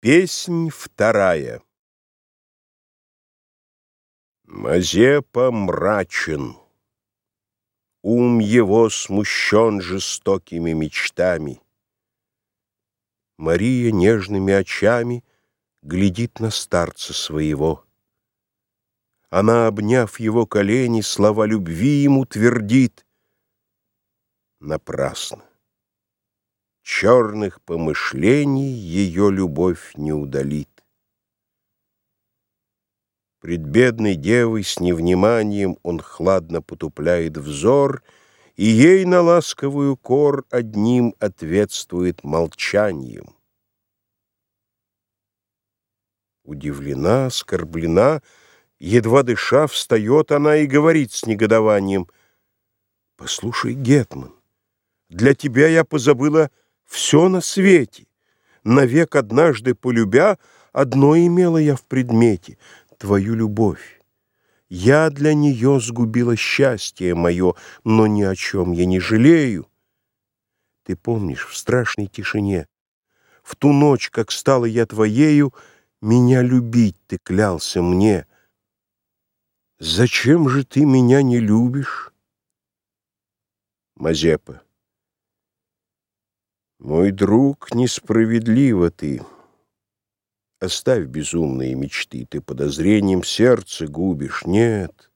Песнь вторая Мазепа мрачен, Ум его смущен жестокими мечтами. Мария нежными очами Глядит на старца своего. Она, обняв его колени, Слова любви ему твердит. Напрасно черных помышлений ее любовь не удалит. Пред бедной девой с невниманием он хладно потупляет взор, и ей на ласковую кор одним ответствует молчанием. Удивлена, оскорблена, едва дыша, встает она и говорит с негодованием, «Послушай, Гетман, для тебя я позабыла все на свете. Навек однажды полюбя, одно имела я в предмете — твою любовь. Я для нее сгубила счастье мое, но ни о чем я не жалею. Ты помнишь, в страшной тишине, в ту ночь, как стала я твоею, меня любить ты клялся мне. Зачем же ты меня не любишь? Мазепа. Мой друг, несправедливо ты. Оставь безумные мечты, ты подозрением сердце губишь. Нет,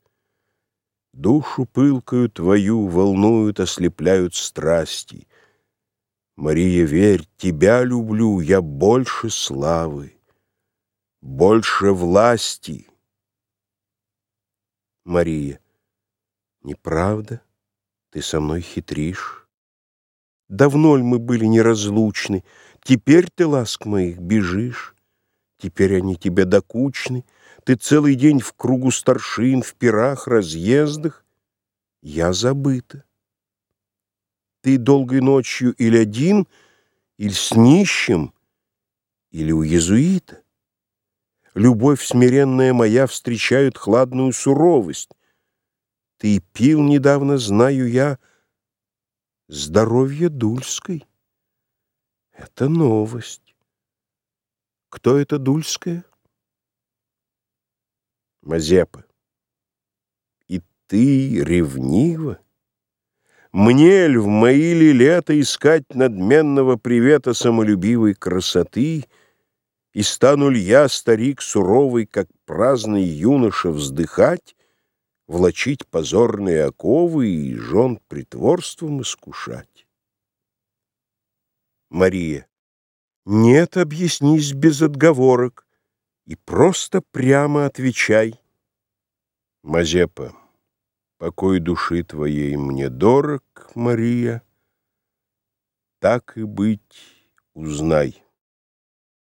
душу пылкою твою волнуют, ослепляют страсти. Мария, верь, тебя люблю, я больше славы, больше власти. Мария, неправда, ты со мной хитришь. Давно ль мы были неразлучны? Теперь ты, ласк моих, бежишь. Теперь они тебе докучны. Ты целый день в кругу старшин, в пирах, разъездах. Я забыта. Ты долгой ночью или один, или с нищим, или у езуита. Любовь смиренная моя встречает хладную суровость. Ты пил недавно, знаю я, — здоровье Дульской. Это новость. Кто это Дульская? Мазепа. И ты ревнива? Мне ль в мои ли лета искать надменного привета самолюбивой красоты, и стану ли я, старик суровый, как праздный юноша, вздыхать, влачить позорные оковы и жен притворством искушать. Мария. Нет, объяснись без отговорок и просто прямо отвечай. Мазепа. Покой души твоей мне дорог, Мария. Так и быть, узнай.